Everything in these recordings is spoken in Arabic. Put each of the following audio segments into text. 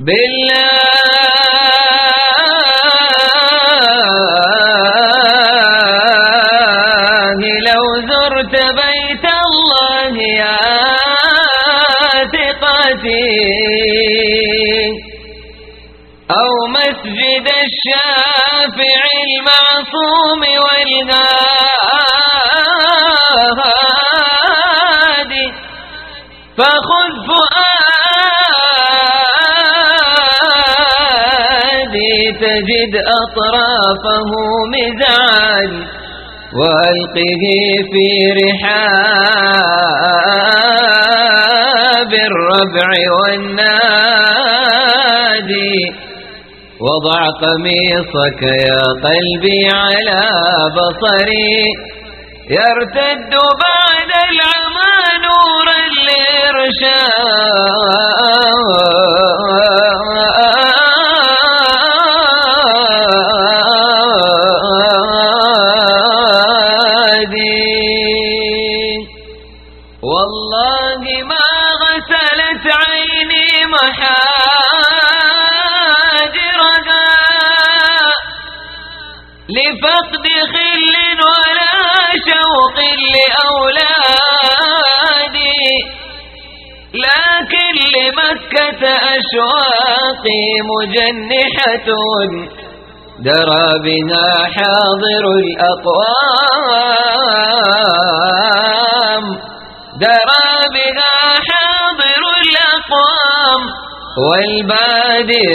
بالله. تجد أطرافه مزعاج وألقه في رحاب الربع والنادي وضع قميصك يا قلبي على بصري يرتد بعد أشواقي مجنحة. درى بها حاضر الأقوام. درى بها حاضر الأقوام. والبادي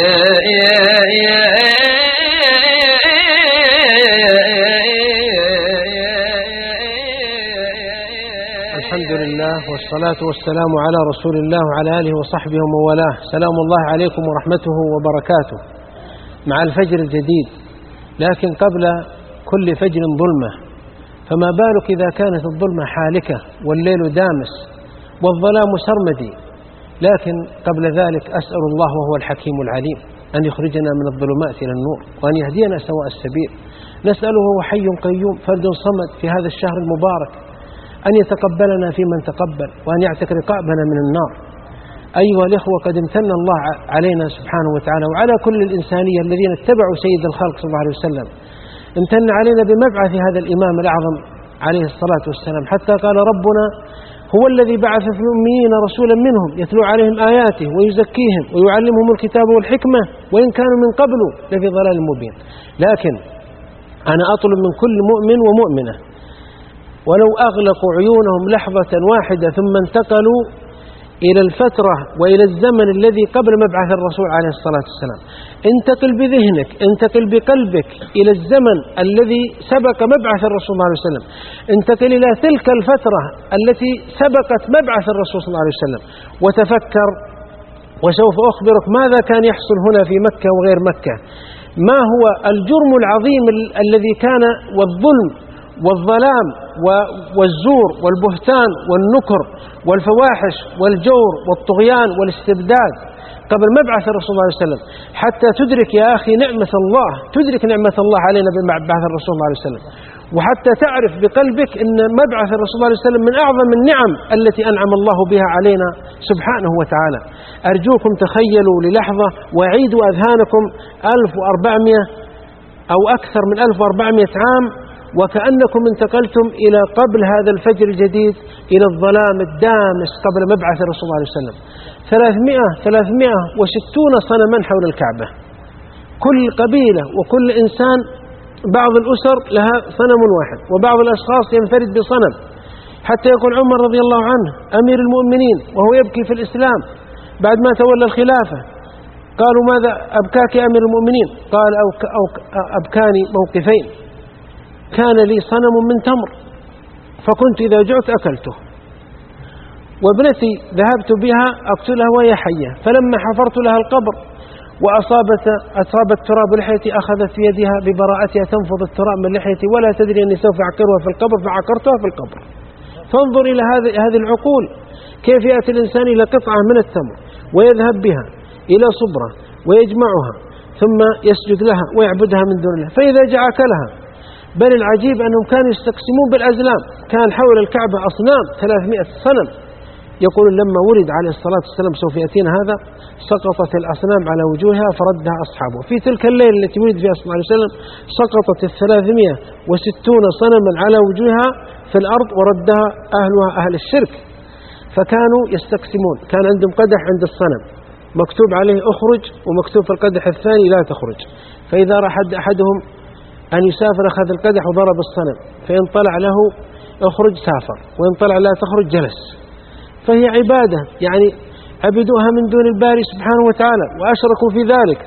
والصلاة والسلام على رسول الله وعلى آله وصحبه ومن والاه. سلام الله عليكم ورحمته وبركاته. مع الفجر الجديد لكن قبل كل فجر ظلمة فما بالك إذا كانت الظلمة حالكة والليل دامس والظلام سرمدي؟ لكن قبل ذلك أسأل الله وهو الحكيم العليم أن يخرجنا من الظلمات إلى النور وأن يهدينا سواء السبيل. نسأله حي قيوم فرد صمد في هذا الشهر المبارك أن يتقبلنا في من تقبل وأن يعتق رقابنا من النار. أيها الإخوة قد امتن الله علينا سبحانه وتعالى وعلى كل الإنسانية الذين اتبعوا سيد الخلق صلى الله عليه وسلم. امتن علينا بمبعث هذا الإمام الأعظم عليه الصلاة والسلام حتى قال ربنا هو الذي بعث في الأميين رسولا منهم يتلو عليهم آياته ويزكيهم ويعلمهم الكتاب والحكمة وإن كانوا من قبل لفي ضلال مبين. لكن أنا أطلب من كل مؤمن ومؤمنة ولو أغلقوا عيونهم لحظة واحدة ثم انتقلوا إلى الفترة وإلى الزمن الذي قبل مبعث الرسول عليه الصلاة والسلام. انتقل بذهنك انتقل بقلبك إلى الزمن الذي سبق مبعث الرسول صلى الله عليه وسلم. انتقل إلى تلك الفترة التي سبقت مبعث الرسول صلى الله عليه وسلم. وتفكر وسوف أخبرك ماذا كان يحصل هنا في مكة وغير مكة. ما هو الجرم العظيم ال- الذي كان والظلم والظلام والزور والبهتان والنكر والفواحش والجور والطغيان والاستبداد. قبل مبعث الرسول صلى الله عليه وسلم حتى تدرك يا أخي نعمة الله تدرك نعمة الله علينا بمبعث الرسول صلى الله عليه وسلم. وحتى تعرف بقلبك أن مبعث الرسول صلى الله عليه وسلم من أعظم النعم التي أنعم الله بها علينا سبحانه وتعالى. أرجوكم تخيلوا للحظة وعيدوا أذهانكم 1400 أو أكثر من 1400 عام وكأنكم انتقلتم إلى قبل هذا الفجر الجديد إلى الظلام الدامس قبل مبعث الرسول صلى الله عليه وسلم. 300 360 صنما حول الكعبة. كل قبيلة وكل إنسان بعض الأسر لها صنم واحد وبعض الأشخاص ينفرد بصنم. حتى يقول عمر رضي الله عنه أمير المؤمنين وهو يبكي في الإسلام بعد ما تولى الخلافة. قالوا ماذا أبكاك يا أمير المؤمنين؟ قال أبكاني موقفين. كان لي صنم من تمر فكنت إذا جعت أكلته. وابنتي ذهبت بها أقتلها وهي حية فلما حفرت لها القبر وأصابت أصابت تراب لحيتي أخذت في يدها ببراءتها تنفض التراب من لحيتي ولا تدري أني سوف أعقرها في القبر فعقرتها في القبر. فانظر إلى هذه العقول كيف يأتي الإنسان إلى قطعة من التمر ويذهب بها إلى صبرة ويجمعها ثم يسجد لها ويعبدها من دون الله. فإذا جاء أكلها بل العجيب أنهم كانوا يستقسمون بالأزلام. كان حول الكعبة أصنام 300 صنم. يقول لما ولد عليه الصلاة والسلام سوف يأتينا هذا سقطت الأصنام على وجوهها فردها أصحابه. في تلك الليلة التي ولد فيها صلى الله عليه وسلم سقطت الثلاثمائة وستون صنما على وجوهها في الأرض وردها أهلها أهل الشرك. فكانوا يستقسمون. كان عندهم قدح عند الصنم. مكتوب عليه اخرج ومكتوب في القدح الثاني لا تخرج. فإذا راح أحدهم أن يسافر أخذ القدح وضرب الصنم فإن طلع له اخرج سافر وإن طلع لا تخرج جلس. فهي عبادة يعني عبدوها من دون الباري سبحانه وتعالى وأشركوا في ذلك.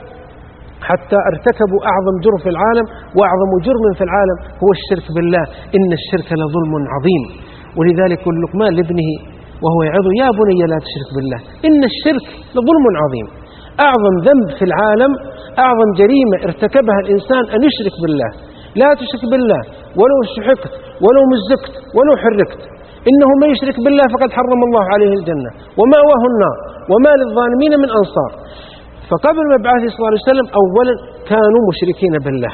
حتى ارتكبوا أعظم جرم في العالم وأعظم جرم في العالم هو الشرك بالله إن الشرك لظلم عظيم. ولذلك لقمان لابنه وهو يعظه يا بني لا تشرك بالله إن الشرك لظلم عظيم. أعظم ذنب في العالم أعظم جريمة ارتكبها الإنسان أن يشرك بالله. لا تشرك بالله ولو شحقت ولو مزقت ولو حركت. إنه من يشرك بالله فقد حرم الله عليه الجنة. ومأواه النار وما للظالمين من أنصار. فقبل مبعثه صلى الله عليه وسلم أولا كانوا مشركين بالله.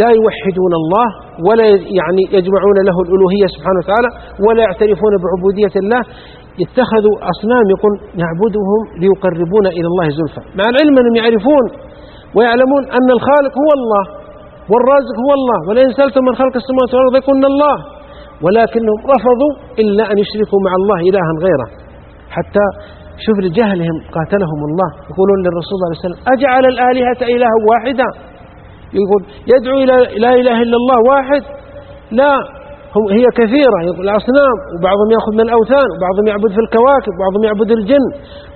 لا يوحدون الله ولا يعني يجمعون له الألوهية سبحانه وتعالى ولا يعترفون بعبودية الله. اتخذوا أصنام يقول نعبدهم ليقربونا إلى الله زلفى. مع العلم أنهم يعرفون ويعلمون أن الخالق هو الله والرازق هو الله ولئن سألتم من خلق السماوات والأرض يقولن الله ولكنهم رفضوا إلا أن يشركوا مع الله إلها غيره. حتى شوف لجهلهم قاتلهم الله يقولون للرسول صلى الله عليه وسلم أجعل الآلهة إلها واحدا؟ يقول يدعو إلى لا إله إلا الله واحد؟ لا. هي كثيرة. الأصنام وبعضهم يأخذ من الأوثان وبعضهم يعبد في الكواكب وبعضهم يعبد الجن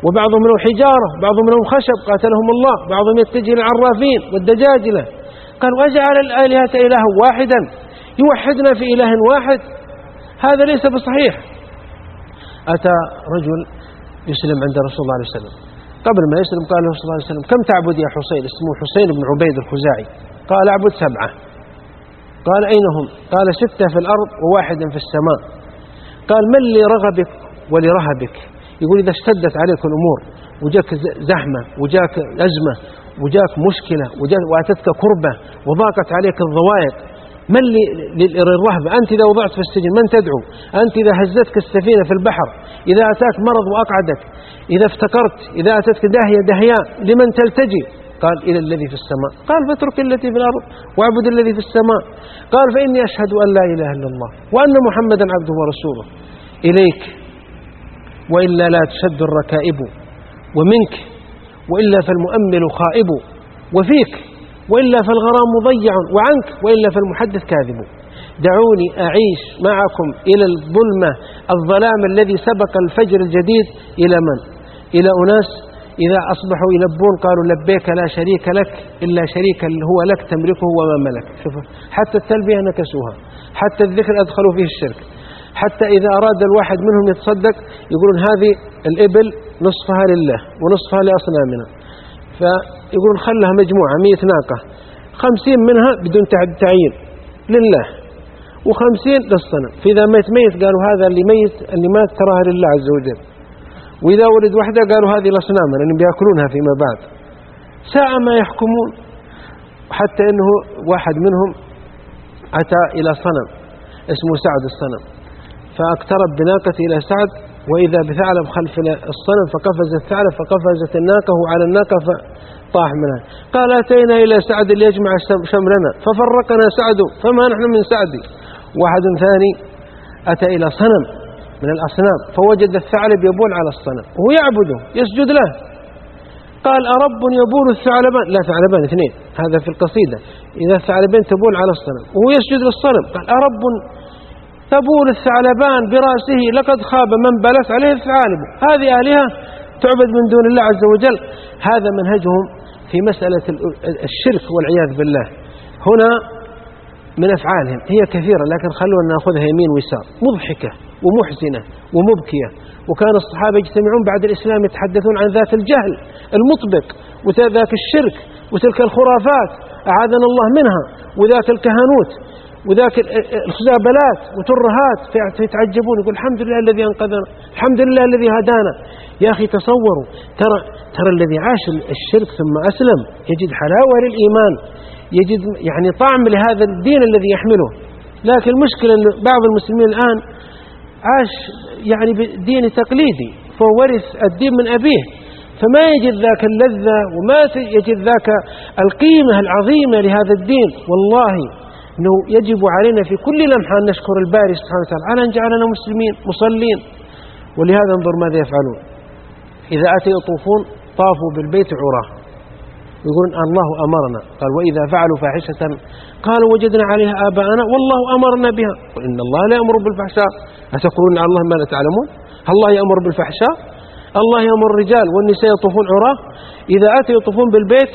وبعضهم لهم حجارة وبعضهم لهم خشب قاتلهم الله بعضهم يتجه للعرافين والدجاجلة. قال وجعل الآلهة إلها واحدا يوحدنا في إله واحد. هذا ليس بصحيح. أتى رجل يسلم عند رسول الله عليه وسلم. قبل ما يسلم قال له صلى الله عليه وسلم كم تعبد يا حسين؟ اسمه حسين بن عبيد الخزاعي. قال أعبد سبعة. قال أين هم؟ قال ستة في الأرض وواحد في السماء. قال من لرغبك ولرهبك؟ يقول إذا اشتدت عليك الأمور وجاك زحمة وجاك أزمة وجاك مشكلة وجاك وأتتك كربة وضاقت عليك الضوائق من للرهبة؟ أنت إذا وضعت في السجن من تدعو؟ أنت إذا هزتك السفينة في البحر إذا أتاك مرض وأقعدك إذا افتكرت إذا أتتك داهية دهياء لمن تلتجي قال إلى الذي في السماء. قال فاترك التي في الأرض واعبد الذي في السماء. قال فإني أشهد أن لا إله إلا الله وأن محمدا عبده ورسوله. إليك وإلا لا تشد الركائب ومنك وإلا فالمؤمل خائب وفيك وإلا فالغرام مضيع وعنك وإلا فالمحدث كاذب. دعوني أعيش معكم إلى الظلمة الظلام الذي سبق الفجر الجديد إلى من؟ إلى أناس إذا أصبحوا يلبون قالوا لبيك لا شريك لك إلا شريكا هو لك تملكه وما ملك. حتى التلبية نكسوها حتى الذكر أدخلوا فيه الشرك. حتى إذا أراد الواحد منهم يتصدق يقولون هذه الإبل نصفها لله ونصفها لأصنامنا. فيقولون خلها مجموعة مئة ناقة. خمسين منها بدون تعيين لله. وخمسين للصنم. فإذا ميت ميت قالوا هذا اللي ميت اللي مات تراها لله عز وجل. وإذا ولد واحدة قالوا هذه الأصنام لأنهم بيأكلونها فيما بعد. ساء ما يحكمون حتى أنه واحد منهم أتى إلى صنم اسمه سعد الصنم. فاقترب بناقته إلى سعد وإذا بثعلب خلف الصنم فقفز الثعلب فقفزت الناقة على الناقة فطاح منها. قال أتينا إلى سعد ليجمع شملنا ففرقنا سعد فما نحن من سعد؟ واحد ثاني أتى إلى صنم. من الأصنام فوجد الثعلب يبول على الصنم وهو يعبده يسجد له. قال أرب يبول الثعلبان؟ لا ثعلبان اثنين هذا في القصيدة. إذا الثعلبين تبول على الصنم وهو يسجد للصنم. قال أرب تبول الثعلبان برأسه لقد خاب من بلت عليه الثعالب. هذه آلهة تعبد من دون الله عز وجل. هذا منهجهم في مسألة الشرك والعياذ بالله. هنا من أفعالهم. هي كثيرة لكن خلونا نأخذها يمين ويسار. مضحكة ومحزنة ومبكية. وكان الصحابة يجتمعون بعد الإسلام يتحدثون عن ذات الجهل المطبق وذاك الشرك وتلك الخرافات. أعاذنا الله منها. وذاك الكهنوت. وذاك الخزابلات وترهات. فيتعجبون يقول الحمد لله الذي أنقذنا. الحمد لله الذي هدانا. يا أخي تصوروا ترى, ترى الذي عاش الشرك ثم أسلم. يجد حلاوة للإيمان. يجد يعني طعم لهذا الدين الذي يحمله. لكن المشكلة أن بعض المسلمين الآن عاش يعني بدين تقليدي فهو ورث الدين من أبيه. فما يجد ذاك اللذة وما يجد ذاك القيمة العظيمة لهذا الدين. والله أنه يجب علينا في كل لمحة أن نشكر الباري سبحانه وتعالى. على أن جعلنا مسلمين مصلين. ولهذا انظر ماذا يفعلون. إذا أتوا يطوفون طافوا بالبيت عراة. يقولون الله أمرنا. قال وإذا فعلوا فاحشة قالوا وجدنا عليها آباءنا والله أمرنا بها. إن الله لا يأمر بالفحشاء. أتقولون على الله ما لا تعلمون؟ هل الله يأمر بالفحشاء؟ الله يأمر الرجال والنساء يطوفون عراة. إذا أتوا يطوفون بالبيت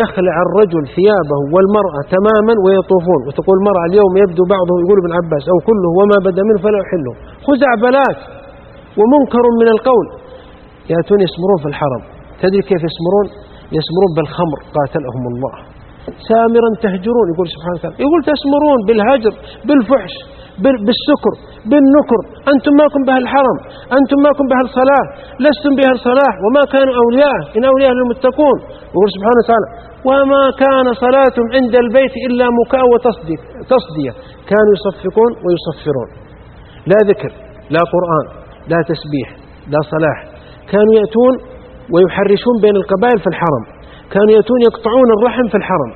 يخلع الرجل ثيابه والمرأة تماما ويطوفون. وتقول المرأة اليوم يبدو بعضه يقول ابن عباس أو كله وما بدا منه فلا يحله. خزعبلات ومنكر من القول. يأتون يسمرون في الحرم. تدري كيف يسمرون؟ يسمرون بالخمر قاتلهم الله. سامرا تهجرون يقول سبحانه وتعالى. يقول تسمرون بالهجر بالفحش بالسكر بالنكر. أنتم ماكم بها الحرم أنتم ماكم بها الصلاة لستم بها الصلاة وما كانوا أولياء إن أولياء للمتقون. يقول سبحانه وتعالى وما كان صلاتهم عند البيت إلا مكاء وتصدية كانوا يصفقون ويصفرون. لا ذكر لا قرآن لا تسبيح لا صلاح. كانوا يأتون ويحرشون بين القبائل في الحرم. كانوا يأتون يقطعون الرحم في الحرم.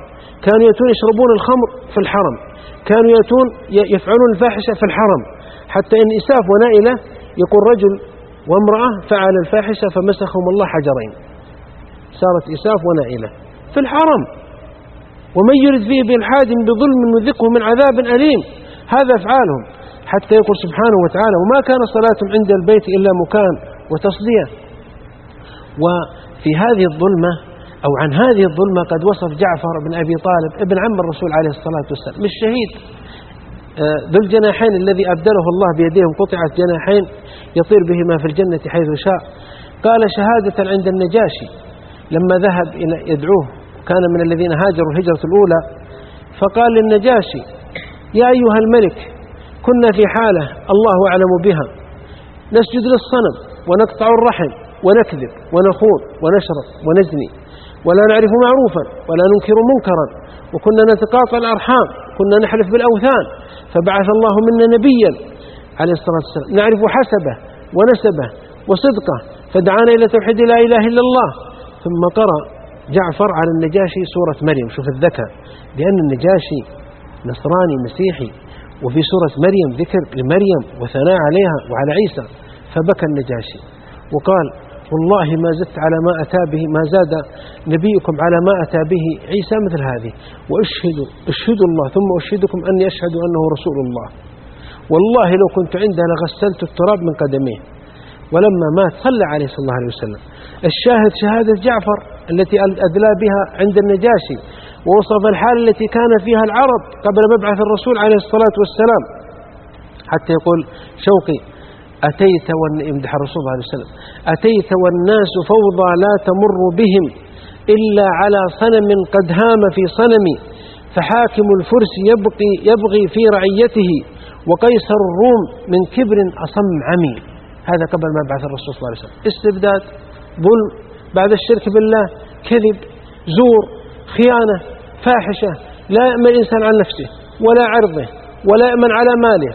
كانوا يأتون يشربون الخمر في الحرم. كانوا يأتون يفعلون الفاحشة في الحرم. حتى إن إساف ونائلة يقول رجل وامرأة فعل الفاحشة فمسخهم الله حجرين. صارت إساف ونائلة في الحرم. ومن يرد فيه بإلحاد بظلم نذقه من عذاب أليم. هذا أفعالهم. حتى يقول سبحانه وتعالى وما كان صلاتهم عند البيت إلا مكان وتصدية. وفي هذه الظلمة أو عن هذه الظلمة قد وصف جعفر بن أبي طالب ابن عم الرسول عليه الصلاة والسلام. مش شهيد. آه، ذو الجناحين الذي أبدله الله بيديه قطعت جناحين يطير بهما في الجنة حيث شاء. قال شهادة عند النجاشي. لما ذهب إلى يدعوه كان من الذين هاجروا الهجرة الأولى فقال للنجاشي يا أيها الملك كنا في حالة الله أعلم بها. نسجد للصنم ونقطع الرحم ونكذب ونخون ونشرب ونزني ولا نعرف معروفا ولا ننكر منكرا وكنا نتقاطع الأرحام كنا نحلف بالأوثان فبعث الله منا نبيا عليه الصلاة والسلام. نعرف حسبه ونسبه وصدقه فدعانا إلى توحيد لا إله إلا الله. ثم قرأ جعفر على النجاشي سورة مريم. شوف الذكاء لأن النجاشي نصراني مسيحي. وفي سورة مريم ذكر لمريم وثناء عليها وعلى عيسى. فبكى النجاشي. وقال والله ما زدت على ما أتى به ما زاد نبيكم على ما أتى به عيسى مثل هذه. وأشهدوا أشهدوا الله ثم أشهدكم أني أشهد أنه رسول الله. والله لو كنت عنده لغسلت التراب من قدميه. ولما مات صلى عليه صلى الله عليه وسلم. الشاهد شهادة جعفر التي أدلى بها عند النجاشي ووصف الحال التي كان فيها العرب قبل مبعث الرسول عليه الصلاة والسلام. حتى يقول شوقي أتيت يمدح الرسول عليه وسلم. أتيت والناس فوضى لا تمر بهم إلا على صنم قد هام في صنمي. فحاكم الفرس يبقي يبغي في رعيته. وقيصر الروم من كبر أصم عمي. هذا قبل ما بعث الرسول صلى الله عليه وسلم. استبداد ظلم بعد الشرك بالله كذب زور خيانة فاحشة. لا يأمن الإنسان عن نفسه ولا عرضه ولا يأمن على ماله.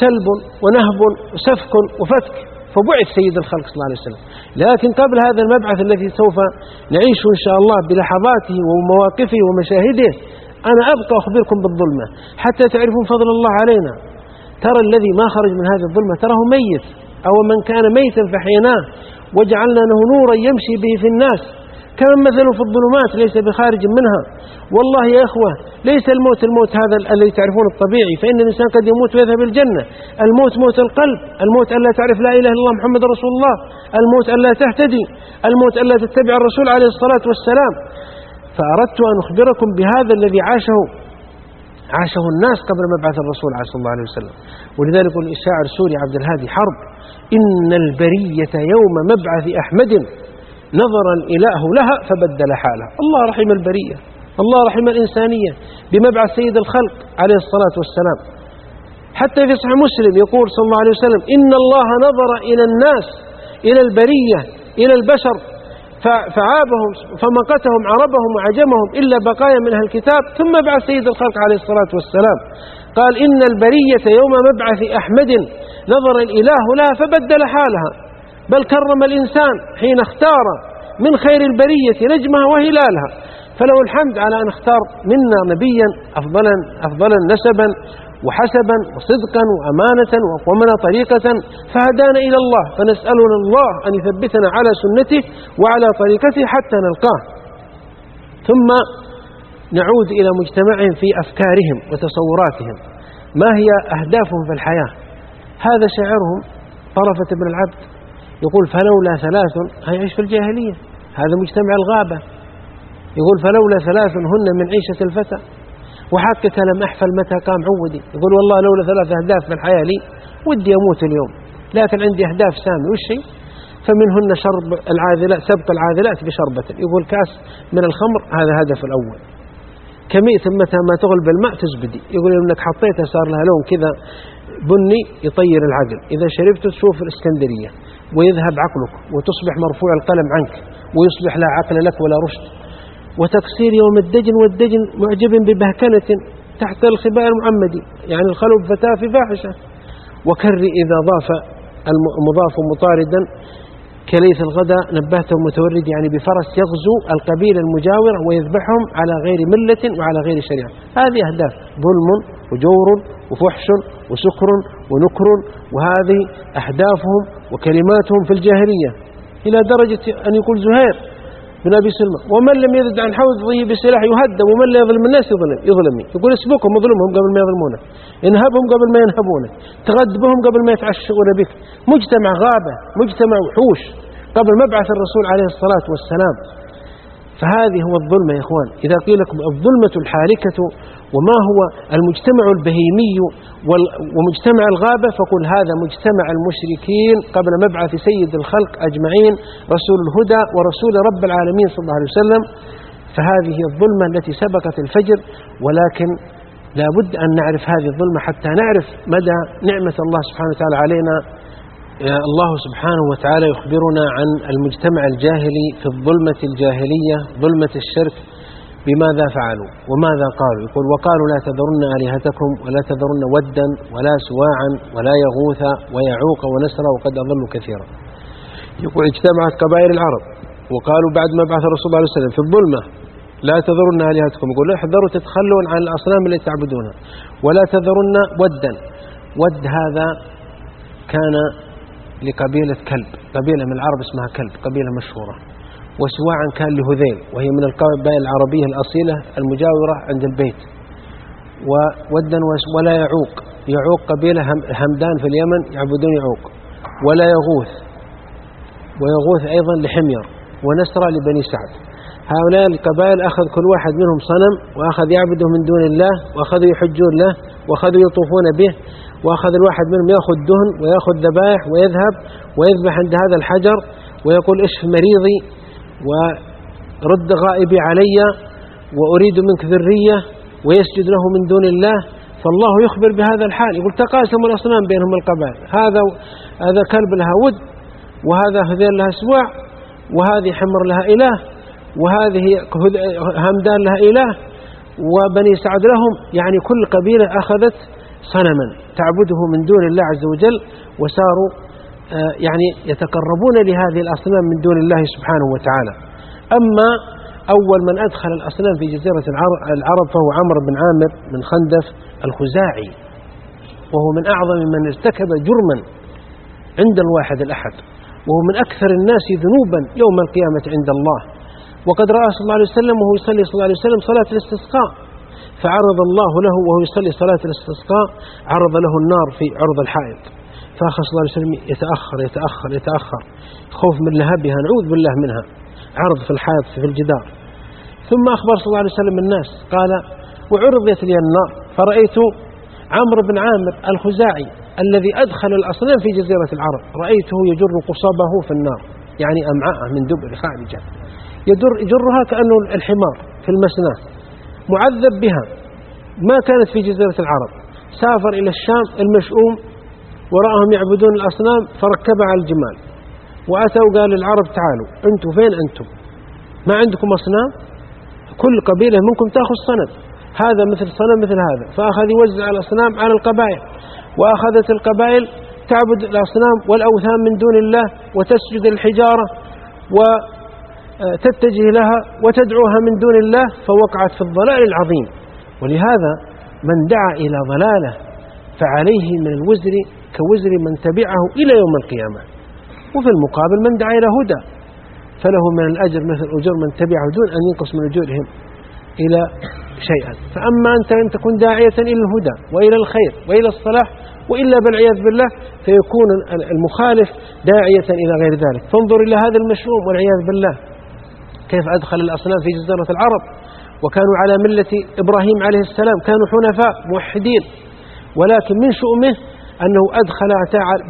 سلب ونهب وسفك وفتك فبعث سيد الخلق صلى الله عليه وسلم. لكن قبل هذا المبعث الذي سوف نعيش إن شاء الله بلحظاته ومواقفه ومشاهده أنا أبقى أخبركم بالظلمة حتى تعرفون فضل الله علينا. ترى الذي ما خرج من هذه الظلمة تراه ميت أو من كان ميتا فحيناه وجعلنا له نورا يمشي به في الناس. كمن مثله في الظلمات ليس بخارج منها. والله يا إخوة ليس الموت الموت هذا الذي تعرفون الطبيعي فإن الإنسان قد يموت ويذهب الجنة. الموت موت القلب الموت ألا تعرف لا إله إلا الله محمد رسول الله الموت ألا تهتدي الموت ألا تتبع الرسول عليه الصلاة والسلام. فأردت أن أخبركم بهذا الذي عاشه عاشه الناس قبل مبعث الرسول صلى الله عليه وسلم. ولذلك يقول الشاعر السوري عبد الهادي حرب إن البرية يوم مبعث أحمد نظر الإله لها فبدل حاله. الله رحم البرية. الله رحم الإنسانية بمبعث سيد الخلق عليه الصلاة والسلام. حتى في صحيح مسلم يقول صلى الله عليه وسلم إن الله نظر إلى الناس إلى البرية إلى البشر فعابهم فمقتهم عربهم وعجمهم إلا بقايا من أهل الكتاب ثم بعث سيد الخلق عليه الصلاة والسلام. قال إن البرية يوم مبعث أحمد نظر الإله لها فبدل حالها. بل كرم الإنسان حين اختار من خير البرية نجمها وهلالها. فله الحمد على أن اختار منا نبيا أفضلا, أفضلا نسبا وحسبا وصدقا وأمانة وقومنا طريقة. فهدانا إلى الله فنسألنا الله أن يثبتنا على سنته وعلى طريقته حتى نلقاه. ثم نعود إلى مجتمعهم في أفكارهم وتصوراتهم. ما هي أهدافهم في الحياة؟ هذا شعرهم طرفة بن العبد. يقول فلولا ثلاث هيعيش في الجاهلية. هذا مجتمع الغابة. يقول فلولا ثلاث هن من عيشة الفتى. وحقك لم أحفل متى قام عودي. يقول والله لولا ثلاث أهداف في الحياة لي ودي أموت اليوم. لكن عندي أهداف سامي وش هي؟ فمنهن شرب العاذلات سبق العاذلات بشربة. يقول كأس من الخمر هذا هدف الأول. كمية متى ما تغلب الماء تزبدي. يقول إنك حطيتها صار لها لون كذا بني يطير العقل. إذا شربته تشوف الإسكندرية. ويذهب عقلك وتصبح مرفوع القلم عنك ويصبح لا عقل لك ولا رشد. وتقصير يوم الدجن والدجن معجب ببهكنة تحت الخباء المعمدي يعني الخلو فتاة في فاحشة. وكر إذا ضاف المضاف مطاردا كليث الغداء نبهته متورد يعني بفرس يغزو القبيلة المجاورة ويذبحهم على غير ملة وعلى غير شريعة. هذه أهداف ظلم وجور وفحش وسكر ونكر وهذه أهدافهم وكلماتهم في الجاهلية إلى درجة أن يقول زهير بن أبي سلمى ومن لم يزد عن حوضه بسلاح يهدم ومن لا يظلم الناس يظلم يظلمي يقول اسبقهم اظلمهم قبل ما يظلمونك انهبهم قبل ما ينهبونك تغدبهم قبل ما يتعشقون بك مجتمع غابة مجتمع وحوش قبل مبعث الرسول عليه الصلاة والسلام. فهذه هو الظلم يا إخوان. إذا قيل لكم الظلمة الحالكة وما هو المجتمع البهيمي ومجتمع الغابة فقل هذا مجتمع المشركين قبل مبعث سيد الخلق أجمعين رسول الهدى ورسول رب العالمين صلى الله عليه وسلم. فهذه الظلمة التي سبقت الفجر ولكن لا بد أن نعرف هذه الظلمة حتى نعرف مدى نعمة الله سبحانه وتعالى علينا. الله سبحانه وتعالى يخبرنا عن المجتمع الجاهلي في الظلمة الجاهلية ظلمة الشرك. بماذا فعلوا؟ وماذا قالوا؟ يقول وقالوا لا تذرن آلهتكم ولا تذرن ودا ولا سواعا ولا يغوث ويعوق ونسرا وقد أضلوا كثيرا. يقول اجتمعت قبائل العرب وقالوا بعد ما بعث الرسول صلى الله عليه وسلم في الظلمة لا تذرن آلهتكم. يقول احذروا تتخلون عن الأصنام التي تعبدونها. ولا تذرن ودا. ود هذا كان لقبيلة كلب قبيلة من العرب اسمها كلب قبيلة مشهورة. وسواعا كان لهذيل وهي من القبائل العربية الأصيلة المجاورة عند البيت. وودا ولا يعوق يعوق قبيلة همدان في اليمن يعبدون يعوق. ولا يغوث ويغوث أيضا لحمير ونسرى لبني سعد. هؤلاء القبائل أخذ كل واحد منهم صنم وأخذ يعبده من دون الله وأخذوا يحجون له وأخذوا يطوفون به وأخذ الواحد منهم يأخذ دهن ويأخذ ذبائح ويذهب ويذبح عند هذا الحجر ويقول اشف مريضي؟ ورد غائبي علي وأريد منك ذرية ويسجد له من دون الله فالله يخبر بهذا الحال. يقول تقاسموا الأصنام بينهم القبائل. هذا هذا كلب لها ود وهذا هذيل لها سواع وهذه حمر لها إله وهذه همدان لها إله وبني سعد لهم يعني كل قبيلة أخذت صنما تعبده من دون الله عز وجل وساروا يعني يتقربون لهذه الأصنام من دون الله سبحانه وتعالى. أما أول من أدخل الأصنام في جزيرة العرب فهو عمرو بن عامر من خندف الخزاعي وهو من أعظم من ارتكب جرما عند الواحد الأحد وهو من أكثر الناس ذنوبا يوم القيامة عند الله. وقد رأى صلى الله عليه وسلم وهو يصلي صلى الله عليه وسلم صلاة الاستسقاء فعرض الله له وهو يصلي صلاة الاستسقاء عرض له النار في عرض الحائط. فأخذ صلى الله عليه وسلم يتأخر يتأخر يتأخر. خوف من لهبها نعوذ بالله منها. عرض في الحائط في الجدار. ثم أخبر صلى الله عليه وسلم الناس قال وعرضت لي النار فرأيت عمرو بن عامر الخزاعي الذي أدخل الأصنام في جزيرة العرب. رأيته يجر قصبه في النار يعني أمعاءه من دبر خارجة. يجر يجرها كأنه الحمار في المسناه معذب بها. ما كانت في جزيرة العرب. سافر إلى الشام المشؤوم وراهم يعبدون الأصنام فركب على الجمال. وأتوا قال للعرب تعالوا أنتم فين أنتم؟ ما عندكم أصنام؟ كل قبيلة منكم تأخذ صنم. هذا مثل صنم مثل هذا. فأخذ يوزع الأصنام على القبائل. وأخذت القبائل تعبد الأصنام والأوثان من دون الله وتسجد الحجارة وتتجه لها وتدعوها من دون الله فوقعت في الضلال العظيم. ولهذا من دعا إلى ضلالة فعليه من الوزر كوزر من تبعه إلى يوم القيامة. وفي المقابل من دعا إلى هدى. فله من الأجر مثل أجور من تبعه دون أن ينقص من أجورهم إلى شيئا. فأما أنت أن تكون داعية إلى الهدى وإلى الخير وإلى الصلاح وإلا بالعياذ بالله فيكون المخالف داعية إلى غير ذلك. فانظر إلى هذا المشؤوم والعياذ بالله. كيف أدخل الأصنام في جزيرة العرب؟ وكانوا على ملة إبراهيم عليه السلام كانوا حنفاء موحدين. ولكن من شؤمه أنه أدخل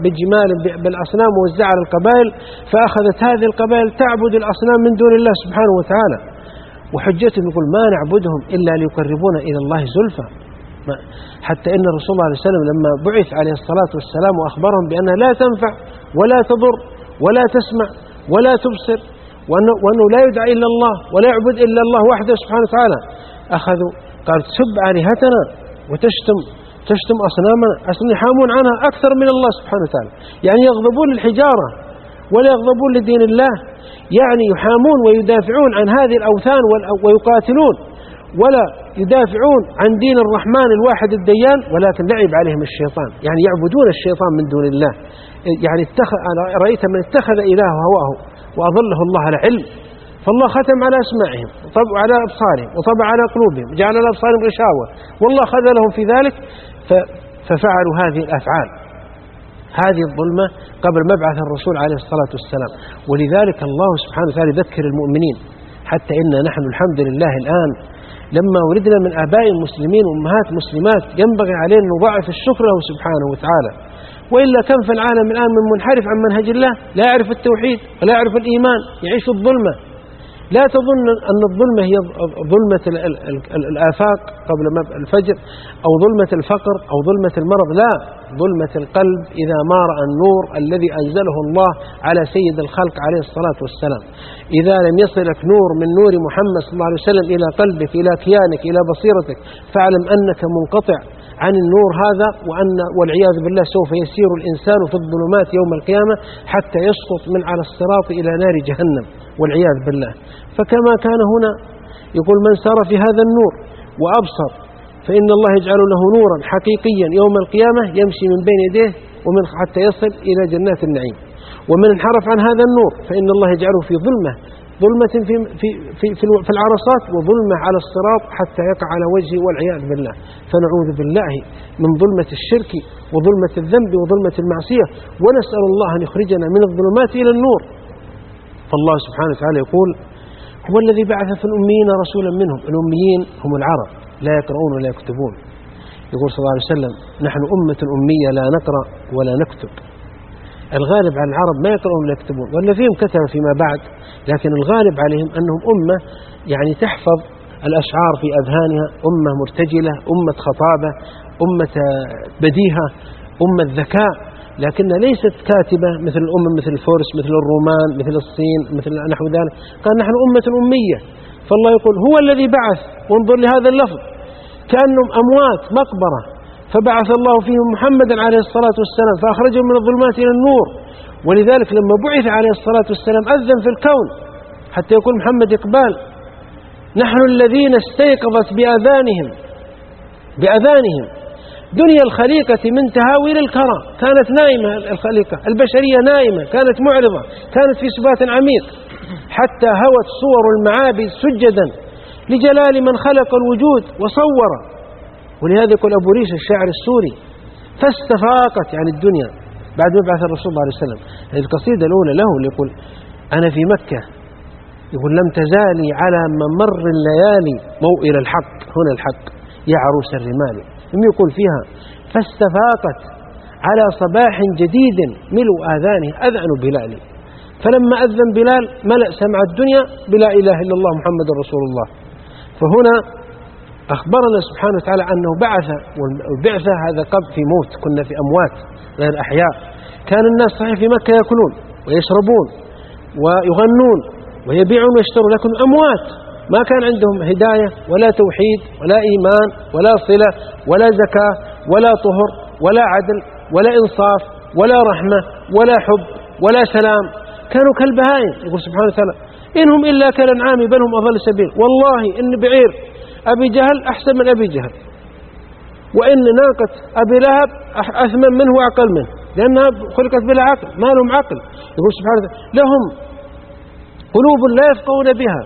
بجمال بالأصنام ووزعها على القبائل فأخذت هذه القبائل تعبد الأصنام من دون الله سبحانه وتعالى. وحجتهم يقول ما نعبدهم إلا ليقربونا إلى الله زلفى. حتى إن الرسول صلى الله عليه وسلم لما بعث عليه الصلاة والسلام وأخبرهم بأنها لا تنفع ولا تضر ولا تسمع ولا تبصر وأنه, وأنه لا يدعى إلا الله ولا يعبد إلا الله وحده سبحانه وتعالى. أخذوا قال تسب آلهتنا وتشتم. تشتم أصنامنا أصلا يحامون عنها أكثر من الله سبحانه وتعالى. يعني يغضبون للحجارة ولا يغضبون لدين الله. يعني يحامون ويدافعون عن هذه الأوثان ويقاتلون ولا يدافعون عن دين الرحمن الواحد الديان ولكن لعب عليهم الشيطان. يعني يعبدون الشيطان من دون الله. يعني اتخذ رأيت من اتخذ إله هواه وأظله الله على علم. فالله ختم على أسماعهم وعلى أبصارهم وطبع على قلوبهم وجعل على أبصارهم غشاوة. والله خذلهم في ذلك. ففعلوا هذه الأفعال. هذه الظلمة قبل مبعث الرسول عليه الصلاة والسلام. ولذلك الله سبحانه وتعالى يذكر المؤمنين حتى إن نحن الحمد لله الآن لما ولدنا من آباء مسلمين وأمهات مسلمات ينبغي علينا أن نضاعف الشكر له سبحانه وتعالى. وإلا كم في العالم الآن من منحرف عن منهج الله؟ لا يعرف التوحيد ولا يعرف الإيمان يعيش الظلمة. لا تظن أن الظلمة هي ظلمة الآفاق قبل الفجر أو ظلمة الفقر أو ظلمة المرض. لا ظلمة القلب إذا ما رأى النور الذي أنزله الله على سيد الخلق عليه الصلاة والسلام. إذا لم يصلك نور من نور محمد صلى الله عليه وسلم إلى قلبك إلى كيانك إلى بصيرتك فاعلم أنك منقطع. عن النور هذا وأن والعياذ بالله سوف يسير الإنسان في الظلمات يوم القيامة حتى يسقط من على الصراط إلى نار جهنم والعياذ بالله. فكما كان هنا يقول من سار في هذا النور وأبصر فإن الله يجعل له نورا حقيقيا يوم القيامة يمشي من بين يديه ومن حتى يصل إلى جنات النعيم. ومن انحرف عن هذا النور فإن الله يجعله في ظلمة ظلمة في, في, في, في العرصات وظلمة على الصراط حتى يقع على وجهه والعياذ بالله. فنعوذ بالله من ظلمة الشرك وظلمة الذنب وظلمة المعصية. ونسأل الله أن يخرجنا من الظلمات إلى النور. فالله سبحانه وتعالى يقول هو الذي بعث في الأميين رسولا منهم. الأميين هم العرب. لا يقرؤون ولا يكتبون. يقول صلى الله عليه وسلم نحن أمة أمية لا نقرأ ولا نكتب. الغالب على العرب ما يقرؤون ولا يكتبون ولا فيهم كتب فيما بعد لكن الغالب عليهم أنهم أمة يعني تحفظ الأشعار في أذهانها أمة مرتجلة أمة خطابة أمة بديهة أمة ذكاء لكنها ليست كاتبة مثل الأمم مثل الفرس مثل الرومان مثل الصين مثل نحو ذلك. قال نحن أمة أمية. فالله يقول هو الذي بعث وانظر لهذا اللفظ. كأنهم أموات مقبرة. فبعث الله فيهم محمدا عليه الصلاة والسلام فأخرجهم من الظلمات إلى النور. ولذلك لما بعث عليه الصلاة والسلام أذن في الكون حتى يقول محمد إقبال. نحن الذين استيقظت بأذانهم بأذانهم. دنيا الخليقة من تهاويل الكرى كانت نائمة الخليقة البشرية نائمة كانت معرضة كانت في سبات عميق. حتى هوت صور المعابد سجدا لجلال من خلق الوجود وصور ولهذا يقول أبو ريش الشاعر السوري فاستفاقت يعني الدنيا. بعد مبعث الرسول صلى الله عليه وسلم هذه القصيدة الأولى له اللي يقول أنا في مكة. يقول لم تزالي على ممر الليالي موئل الحق. هنا الحق. يا عروس الرمال. ثم يقول فيها فاستفاقت على صباح جديد ملء آذانه أذعن بلال فلما أذن بلال ملأ سمع الدنيا بلا إله إلا الله محمد رسول الله. فهنا أخبرنا سبحانه وتعالى أنه بعث والبعثة هذا قبل في موت كنا في أموات غير أحياء. كان الناس صحيح في مكة يأكلون ويشربون ويغنون ويبيعون ويشترون لكن أموات ما كان عندهم هداية ولا توحيد ولا إيمان ولا صلة ولا زكاة ولا طهر ولا عدل ولا إنصاف ولا رحمة ولا حب ولا سلام. كانوا كالبهائم يقول سبحانه وتعالى. إنهم إلا كالأنعام بل هم أضل سبيل. والله إن بعير. أبي جهل أحسن من أبي جهل. وإن ناقة أبي لهب أثمن منه وأقل منه. لأنها خلقت بلا عقل ما لهم عقل. يقول سبحانه لهم قلوب لا يفقهون بها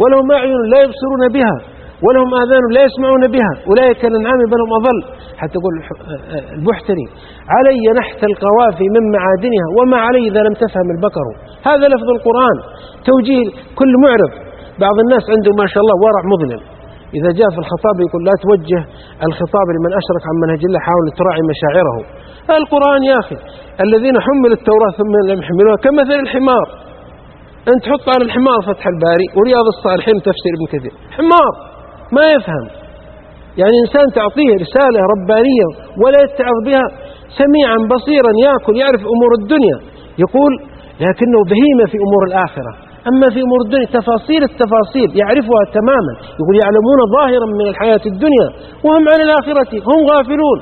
ولهم أعين لا يبصرون بها ولهم آذان لا يسمعون بها. أولئك الأنعام بل هم أضل. حتى يقول البحتري علي نحت القوافي من معادنها وما علي إذا لم تفهم البقر. هذا لفظ القرآن. توجيه كل معرض. بعض الناس عنده ما شاء الله ورع مظلم. إذا جاء في الخطاب يقول لا توجه الخطاب لمن أشرك عن منهج الله حاول تراعي مشاعره. القرآن يا أخي الذين حملوا التوراة ثم لم يحملوها كمثل الحمار. أنت تحط على الحمار فتح الباري ورياض الصالحين تفسير ابن كثير. حمار ما يفهم. يعني إنسان تعطيه رسالة ربانية ولا يتعظ بها سميعا بصيرا يأكل يعرف أمور الدنيا. يقول لكنه بهيمة في أمور الآخرة. أما في أمور الدنيا تفاصيل التفاصيل يعرفها تماما يقول يعلمون ظاهرا من الحياة الدنيا وهم عن الآخرة هم غافلون.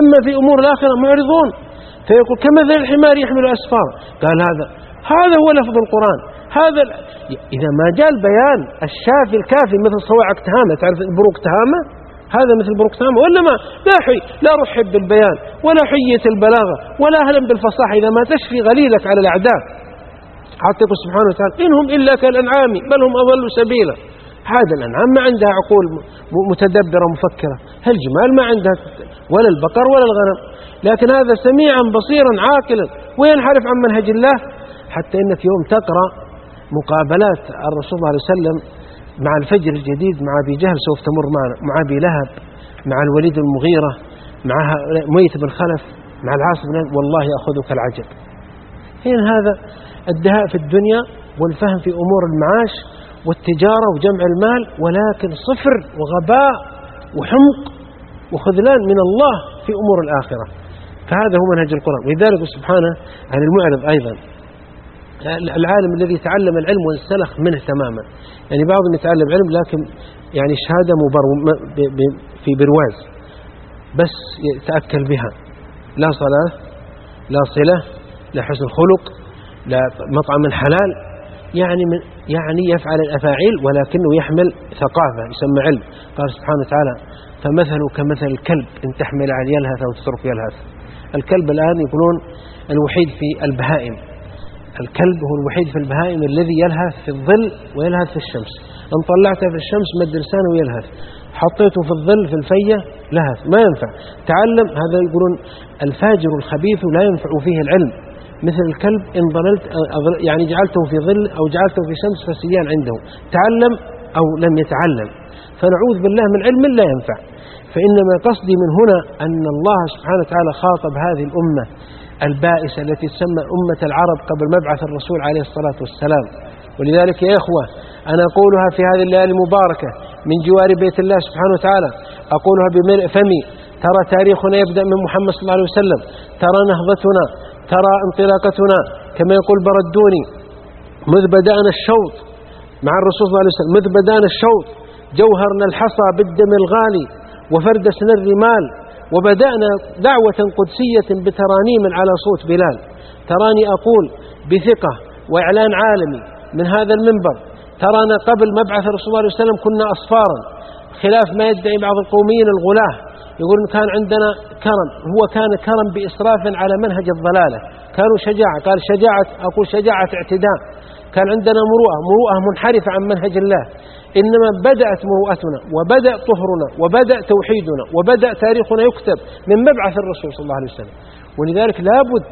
أما في أمور الآخرة معرضون. فيقول كمثل الحمار يحمل أسفار قال هذا هذا هو لفظ القرآن. هذا إذا ما جاء البيان الشافي الكافي مثل صواعق تهامة تعرف بروق تهامة؟ هذا مثل بروق تهامة ولا ما؟ لا حي لا رحب بالبيان ولا حية البلاغة ولا أهلا بالفصاحة. إذا ما تشفي غليلك على الأعداء حتى يقول سبحانه وتعالى إنهم إلا كالأنعام بل هم أضل سبيلا. هذا الأنعام ما عندها عقول متدبرة مفكرة. الجمال ما عندها ولا البقر ولا الغنم. لكن هذا سميعا بصيرا عاقلا. وينحرف عن منهج الله؟ حتى إنك يوم تقرأ مقابلات الرسول صلى الله عليه وسلم مع الفجر الجديد مع أبي جهل سوف تمر معنا مع أبي لهب مع الوليد المغيرة مع ميت بن خلف مع العاص بن والله يأخذك العجب. حين هذا الدهاء في الدنيا والفهم في أمور المعاش والتجارة وجمع المال ولكن صفر وغباء وحمق وخذلان من الله في أمور الآخرة. فهذا هو منهج القرآن. ولذلك سبحانه عن المعرض أيضا. العالم الذي تعلم العلم وانسلخ منه تماما. يعني بعضهم يتعلم علم لكن يعني شهادة في برواز. بس يتأكل بها. لا صلاة لا صلة لا حسن خلق. لا مطعم حلال يعني من يعني يفعل الأفاعيل ولكنه يحمل ثقافة يسمى علم. قال سبحانه وتعالى فمثله كمثل الكلب إن تحمل على يلهث أو تترك يلهث الكلب الآن يقولون الوحيد في البهائم. الكلب هو الوحيد في البهائم الذي يلهث في الظل ويلهث في الشمس. إن طلعته في الشمس مد لسانه ويلهث. حطيته في الظل في الفية لهث. ما ينفع. تعلم هذا يقولون الفاجر الخبيث لا ينفع فيه العلم. مثل الكلب إن ظللت يعني جعلته في ظل أو جعلته في شمس فسيان عنده. تعلم أو لم يتعلم. فنعوذ بالله من علم لا ينفع. فإنما قصدي من هنا أن الله سبحانه وتعالى خاطب هذه الأمة البائسة التي تسمى أمة العرب قبل مبعث الرسول عليه الصلاة والسلام. ولذلك يا إخوة أنا أقولها في هذه الليالي المباركة من جوار بيت الله سبحانه وتعالى. أقولها بملء فمي. ترى تاريخنا يبدأ من محمد صلى الله عليه وسلم. ترى نهضتنا. ترى انطلاقتنا كما يقول بردوني مذ بدأنا الشوط مع الرسول صلى الله عليه وسلم مذ بدأنا الشوط جوهرنا الحصى بالدم الغالي وفردسنا الرمال وبدأنا دعوة قدسية بترانيم على صوت بلال. تراني أقول بثقة وإعلان عالمي من هذا المنبر ترانا قبل مبعث الرسول صلى الله عليه وسلم كنا أصفارا خلاف ما يدعي بعض القوميين الغلاة. يقول كان عندنا كرم هو كان كرم بإسراف على منهج الضلالة. كانوا شجاعة قال شجاعة أقول شجاعة اعتداء. كان عندنا مروءة مروءة منحرفة عن منهج الله. إنما بدأت مروءتنا وبدأ طهرنا وبدأ توحيدنا وبدأ تاريخنا يكتب من مبعث الرسول صلى الله عليه وسلم. ولذلك لابد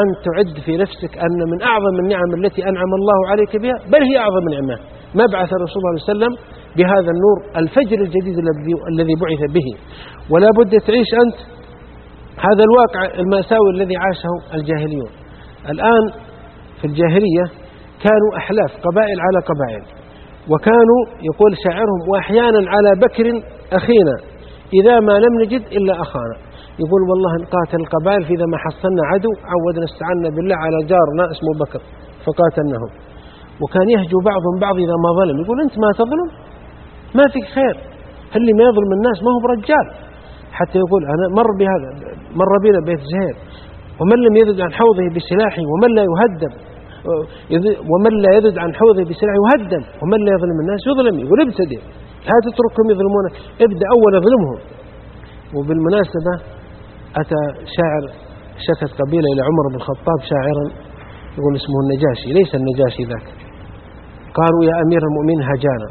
أن تعد في نفسك أن من أعظم النعم التي أنعم الله عليك بها بل هي أعظم نعمة. مبعث الرسول صلى الله عليه وسلم بهذا النور الفجر الجديد الذي بعث به. ولا بد تعيش أنت هذا الواقع المأساوي الذي عاشه الجاهليون. الآن في الجاهلية كانوا أحلاف قبائل على قبائل. وكانوا يقول شاعرهم وأحيانا على بكر أخينا إذا ما لم نجد إلا أخانا. يقول والله نقاتل القبائل فإذا ما حصلنا عدو عودنا استعنا بالله على جارنا اسمه بكر فقاتلناهم. وكان يهجو بعضهم بعض إذا ما ظلم. يقول أنت ما تظلم؟ ما فيك خير. اللي ما يظلم الناس ما هو برجال. حتى يقول أنا مر بهذا مر بنا بيت زهير. ومن لم يذد عن حوضه بسلاحه ومن لا يهدم. ومن لا يذد عن حوضه بسلاحه يهدم. ومن لا يظلم الناس يظلم يقول ابتدئ. لا تتركهم يظلمونك ابدأ أول اظلمهم. وبالمناسبة أتى شاعر شكت قبيلة إلى عمر بن الخطاب شاعرا يقول اسمه النجاشي ليس النجاشي ذاك. قالوا يا أمير المؤمنين هجانا.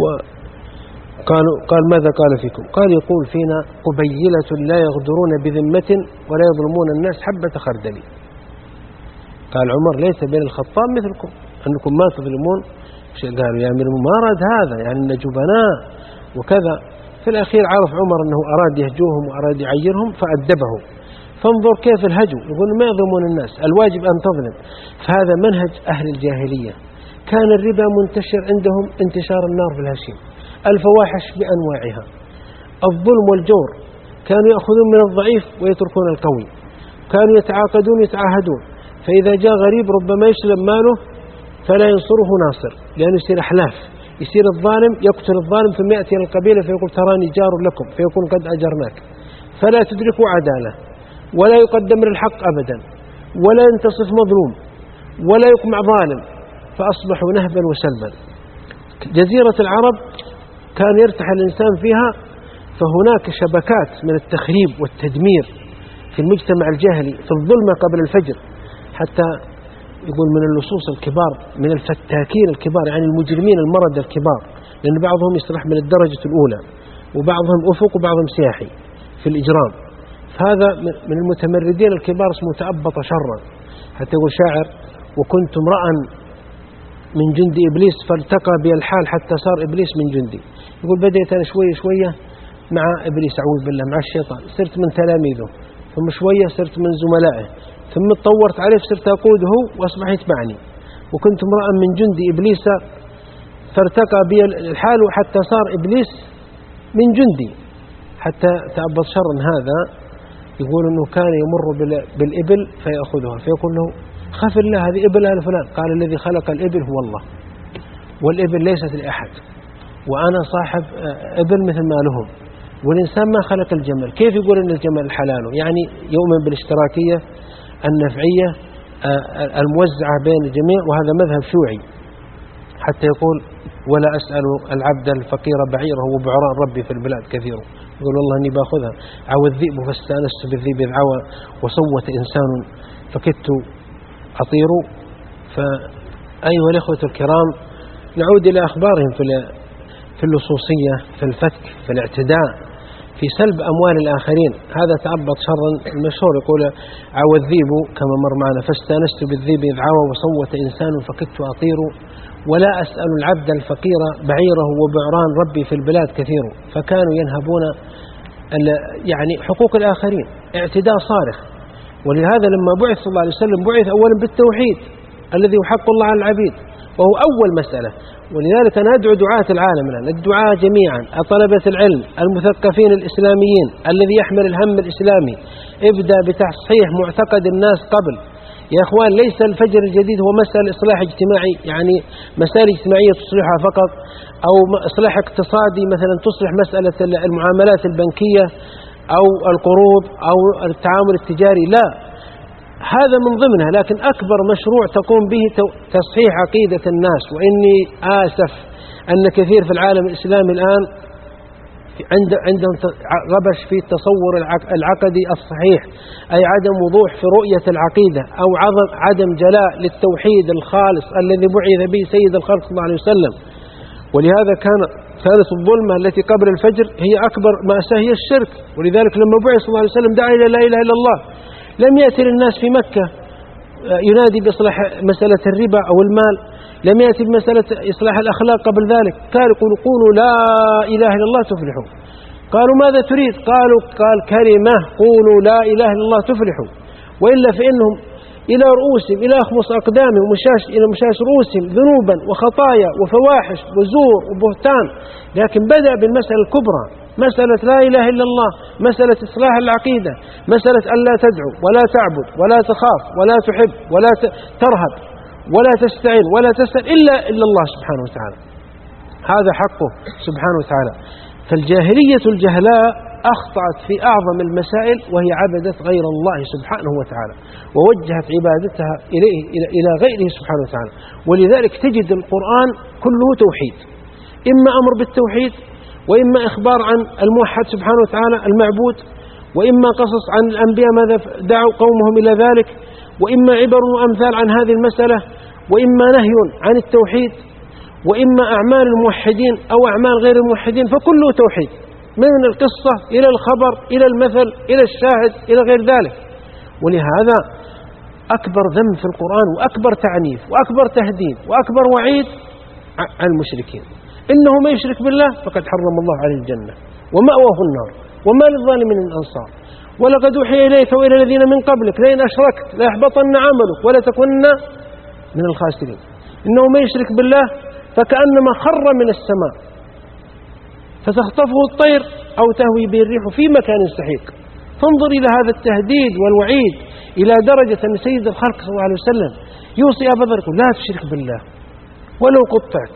وقالوا قال ماذا قال فيكم؟ قال يقول فينا قبيلة لا يغدرون بذمة ولا يظلمون الناس حبة خردل. قال عمر ليس بين الخطاب مثلكم أنكم ما تظلمون. قالوا؟ يا أمير ما أراد هذا يعني أن جبناء وكذا. في الأخير عرف عمر أنه أراد يهجوهم وأراد يعيرهم فأدبهم. فانظر كيف الهجو. يقول ما يظلمون الناس الواجب أن تظلم. فهذا منهج أهل الجاهلية. كان الربا منتشر عندهم انتشار النار في الهشيم الفواحش بأنواعها. الظلم والجور كانوا يأخذون من الضعيف ويتركون القوي. كانوا يتعاقدون يتعاهدون. فإذا جاء غريب ربما يسلم ماله فلا ينصره ناصر لأنه يصير أحلاف. يصير الظالم يقتل الظالم ثم يأتي إلى القبيلة فيقول تراني جار لكم فيقول قد أجرناك. فلا تدركوا عدالة. ولا يقدم للحق أبدا. ولا ينتصف مظلوم. ولا يقمع ظالم. فأصبحوا نهبا وسلبا جزيرة العرب كان يرتحل الإنسان فيها فهناك شبكات من التخريب والتدمير في المجتمع الجاهلي في الظلمة قبل الفجر حتى يقول من اللصوص الكبار من الفتاكين الكبار يعني المجرمين المرد الكبار لأن بعضهم يصلح من الدرجة الأولى وبعضهم أفق وبعضهم سياحي في الإجرام. هذا من المتمردين الكبار اسمه تأبط شرا. حتى يقول شاعر وكنت امرأ من جند إبليس فالتقى بي الحال حتى صار إبليس من جندي. يقول بدأت أنا شوية شوية مع إبليس أعوذ بالله مع الشيطان. صرت من تلاميذه ثم شوية صرت من زملائه ثم تطورت عليه صرت أقوده وأصبح يتبعني. وكنت امرأ من جند إبليس فارتقى بي الحال حتى صار إبليس من جندي. حتى تأبط شرا هذا يقول أنه كان يمر بالإبل فيأخذها فيقول له خف الله هذه إبل آل فلان. قال الذي خلق الإبل هو الله. والإبل ليست لأحد. وأنا صاحب آه، إبل مثل ما لهم. والإنسان ما خلق الجمل. كيف يقول أن الجمل حلال؟ يعني يؤمن بالاشتراكية النفعية آه، الموزعة بين الجميع وهذا مذهب شيوعي. حتى يقول ولا أسأل العبد الفقير بعيره وبعراء ربي في البلاد كثير. يقول والله أني باخذها. عوى الذئب فاستأنست بالذئب إذ عوى وصوت إنسان فكدت أطير. فأيها الإخوة الكرام نعود إلى أخبارهم في في اللصوصية في الفتك في الاعتداء في سلب أموال الآخرين. هذا تعبط شرا المشهور يقول عوى الذيب كما مر معنا فاستأنست بالذيب إذ عوى وصوت إنسان فكدت أطير ولا أسأل العبد الفقير بعيره وبعران ربي في البلاد كثير. فكانوا ينهبون يعني حقوق الآخرين. اعتداء صارخ. ولهذا لما بعث صلى الله عليه وسلم بعث أولا بالتوحيد الذي هو حق الله على العبيد وهو أول مسألة. ولذلك أنا أدعو دعاة العالم الآن الدعاة جميعا طلبة العلم المثقفين الإسلاميين الذي يحمل الهم الإسلامي ابدأ بتصحيح معتقد الناس قبل. يا إخوان ليس الفجر الجديد هو مسألة إصلاح اجتماعي يعني مسائل اجتماعية تصلحها فقط أو إصلاح اقتصادي مثلا تصلح مسألة المعاملات البنكية. أو القروض أو التعامل التجاري لا. هذا من ضمنها لكن أكبر مشروع تقوم به تصحيح عقيدة الناس. وإني آسف أن كثير في العالم الإسلامي الآن عندهم غبش في التصور العقدي الصحيح. أي عدم وضوح في رؤية العقيدة أو عدم جلاء للتوحيد الخالص الذي بعث به سيد الخلق صلى الله عليه وسلم. ولهذا كان كانت الظلمة التي قبل الفجر هي أكبر مأساة هي الشرك. ولذلك لما بعث صلى الله عليه وسلم دعا إلى لا إله إلا الله لم يأتي للناس في مكة آه، ينادي بإصلاح مسألة الربا أو المال لم يأتي بمسألة إصلاح الأخلاق قبل ذلك. قال قولوا قولوا لا إله إلا الله تفلحوا. قالوا ماذا تريد؟ قالوا قال كلمة قولوا لا إله إلا الله تفلحوا. وإلا فإنهم إلى رؤوسهم إلى أخمص أقدامهم ومشاش إلى مشاش رؤوسهم ذنوبا وخطايا وفواحش وزور وبهتان. لكن بدأ بالمسألة الكبرى مسألة لا إله إلا الله مسألة إصلاح العقيدة مسألة ألا تدعو ولا تعبد ولا تخاف ولا تحب ولا ترهب ولا تستعين ولا تسأل إلا إلا الله سبحانه وتعالى. هذا حقه سبحانه وتعالى. فالجاهلية الجهلاء أخطأت في أعظم المسائل وهي عبدت غير الله سبحانه وتعالى ووجهت عبادتها إليه إلى غيره سبحانه وتعالى. ولذلك تجد القرآن كله توحيد. إما أمر بالتوحيد وإما إخبار عن الموحد سبحانه وتعالى المعبود وإما قصص عن الأنبياء ماذا دعوا قومهم إلى ذلك وإما عبر وأمثال عن هذه المسألة وإما نهي عن التوحيد وإما أعمال الموحدين أو أعمال غير الموحدين فكله توحيد. من القصة إلى الخبر إلى المثل إلى الشاهد إلى غير ذلك. ولهذا أكبر ذنب في القرآن وأكبر تعنيف وأكبر تهديد وأكبر وعيد عن المشركين. إنه ما يشرك بالله فقد حرم الله عليه الجنة ومأواه النار وما للظالمين من أنصار. ولقد أوحي إليك وإلى الذين من قبلك لئن أشركت ليحبطن عملك ولا تكونن من الخاسرين. إنه ما يشرك بالله فكأنما خر من السماء. فتخطفه الطير أو تهوي به الريح في مكان سحيق. فانظر إلى هذا التهديد والوعيد إلى درجة أن سيد الخلق صلى الله عليه وسلم يوصي أبا ذر لا تشرك بالله ولو قطعت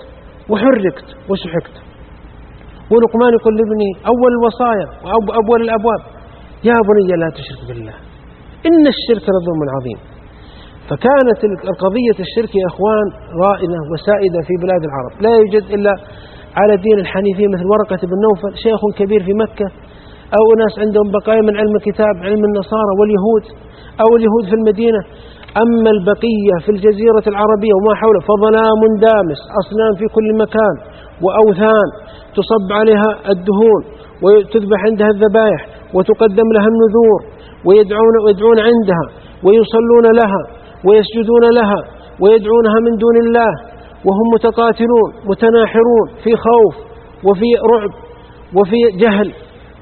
وحركت وسحقت. ولقمان يقول لابني أول الوصايا وأول الأبواب يا بني لا تشرك بالله إن الشرك لظلم عظيم. فكانت القضية الشرك يا أخوان رائدة وسائدة في بلاد العرب لا يوجد إلا على دين الحنيفية مثل ورقة بن نوفل شيخ كبير في مكة أو ناس عندهم بقايا من علم الكتاب علم النصارى واليهود أو اليهود في المدينة. أما البقية في الجزيرة العربية وما حوله فظلام دامس أصنام في كل مكان وأوثان تصب عليها الدهون وتذبح عندها الذبائح وتقدم لها النذور ويدعون, ويدعون عندها ويصلون لها ويسجدون لها ويدعونها من دون الله. وهم متقاتلون متناحرون في خوف وفي رعب وفي جهل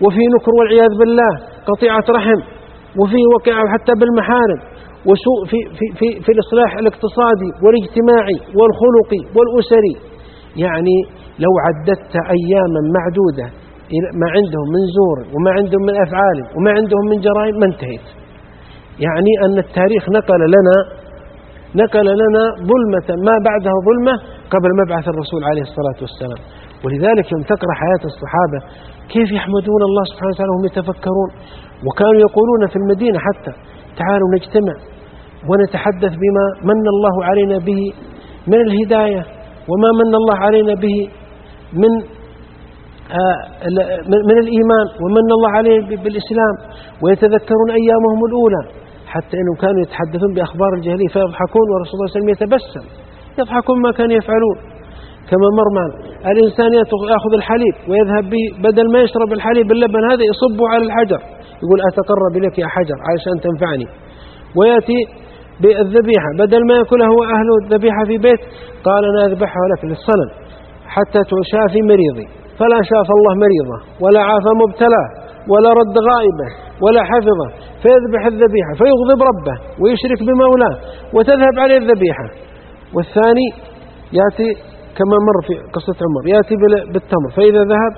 وفي نكر والعياذ بالله قطيعة رحم وفي وقع حتى بالمحارم وسوء في, في, في, في الإصلاح الاقتصادي والاجتماعي والخلقي والأسري. يعني لو عددت أياما معدودة ما عندهم من زور وما عندهم من أفعال وما عندهم من جرائم ما انتهيت. يعني أن التاريخ نقل لنا نقل لنا ظلمة ما بعدها ظلمة قبل مبعث الرسول عليه الصلاة والسلام. ولذلك يوم تقرأ حياة الصحابة كيف يحمدون الله سبحانه وتعالى وهم يتفكرون؟ وكانوا يقولون في المدينة حتى تعالوا نجتمع ونتحدث بما من الله علينا به من الهداية وما من الله علينا به من آه، من الإيمان ومن الله عليه بالإسلام. ويتذكرون أيامهم الأولى. حتى أنهم كانوا يتحدثون بأخبار الجاهلية فيضحكون ورسول الله صلى الله عليه وسلم يتبسم يضحكون ما كانوا يفعلون. كما مرمان الإنسان يأخذ الحليب ويذهب به بدل ما يشرب الحليب باللبن هذا يصبه على الحجر. يقول أتقرب إليك يا حجر عشان تنفعني. ويأتي بالذبيحة بدل ما يأكلها هو أهل الذبيحة في بيت قال أنا أذبحها لك للصنم حتى تشافي مريضي. فلا شاف الله مريضه ولا عافى مبتلاه. ولا رد غائبة ولا حفظة فيذبح الذبيحة فيغضب ربه ويشرك بمولاه وتذهب عليه الذبيحة. والثاني يأتي كما مر في قصة عمر يأتي بالتمر فإذا ذهب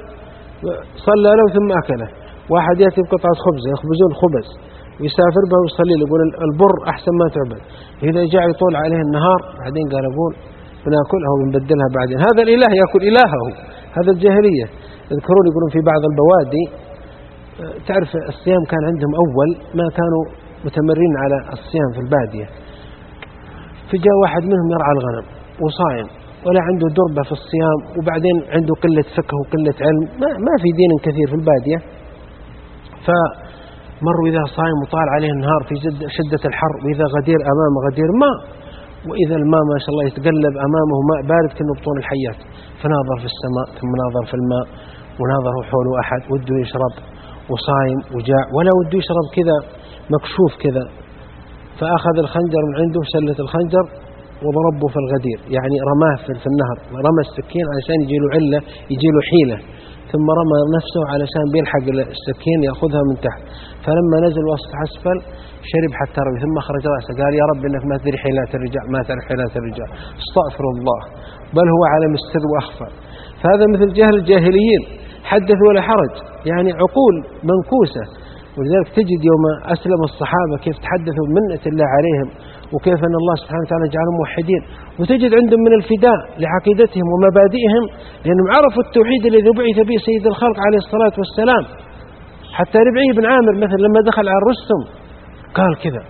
صلى له ثم أكله. واحد يأتي بقطعة خبز يخبزون خبز ويسافر به ويصلي يقول البر أحسن ما تعبد. إذا جاء يطول عليه النهار بعدين قال أقول بناكلها وبنبدلها بعدين. هذا الإله يأكل إلهه هذا الجاهلية. يذكرون يقولون في بعض البوادي تعرف الصيام كان عندهم أول ما كانوا متمرين على الصيام في البادية. فجاء واحد منهم يرعى الغنم وصايم ولا عنده دربة في الصيام وبعدين عنده قلة فقه وقلة علم ما, ما في دين كثير في البادية. فمروا إذا صايم وطال عليه النهار في شدة الحر وإذا غدير أمامه غدير ماء وإذا الماء ما شاء الله يتقلب أمامه ماء بارد كأنه بطون الحيات. فناظر في السماء ثم ناظر في الماء وناظر حوله أحد وده يشرب. وصايم وجاع ولا وده يشرب كذا مكشوف كذا. فأخذ الخنجر من عنده سلة الخنجر وضربه في الغدير. يعني رماه في النهر رمى السكين علشان يجي له علة يجي له حيلة. ثم رمى نفسه علشان بيلحق السكين يأخذها من تحت. فلما نزل وسط أسفل شرب حتى ربي ثم خرج رأسه قال يا رب إنك ما تدري حيلات الرجال ما تعرف حيلات الرجال استغفر الله. بل هو علم السر وأخفى فهذا مثل جهل الجاهليين. حدث ولا حرج يعني عقول منكوسة. ولذلك تجد يوم أسلم الصحابة كيف تحدثوا منة الله عليهم وكيف أن الله سبحانه وتعالى جعلهم موحدين. وتجد عندهم من الفداء لعقيدتهم ومبادئهم لأنهم عرفوا التوحيد الذي بعث به سيد الخلق عليه الصلاة والسلام. حتى ربعي بن عامر مثلا لما دخل على رستم قال كذا